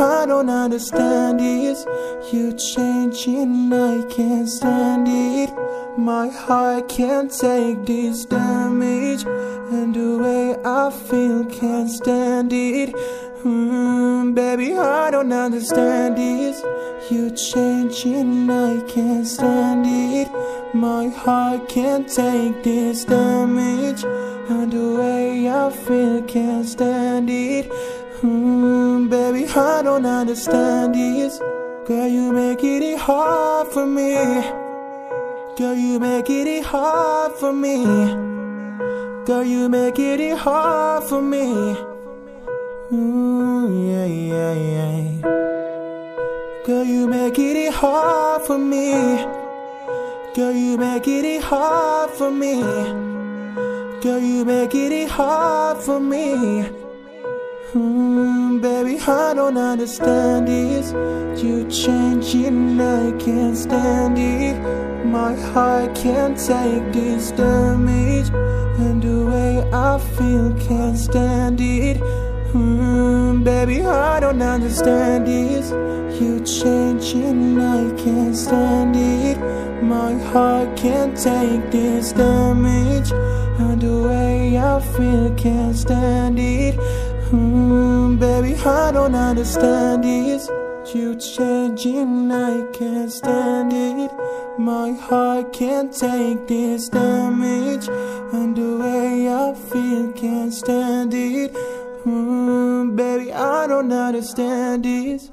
I don't understand this. You changing, I can't stand it. My heart can't take this damage, and the way I feel can't stand it. Hmm, baby, I don't understand this. You changing, I can't stand it. My heart can't take this damage, and the way I feel can't stand it. Mm, baby, I don't understand this. Girl, you make it hard for me. Girl, you make it hard for me. Girl, you make it hard for me. Ooh, yeah, yeah, yeah. Girl, you make it hard for me. Girl, you make it hard for me. Girl, you make it hard for me. Mm, baby, I don't understand this. You changing, I can't stand it. My heart can't take this damage, and the way I feel can't stand it. Mm, baby, I don't understand this. You changing, I can't stand it. My heart can't take this damage, and the way I feel can't stand it. Mm, baby, I don't understand this. You changing, I can't stand it. My heart can't take this damage, and the way I feel can't stand it. Mm, baby, I don't understand this.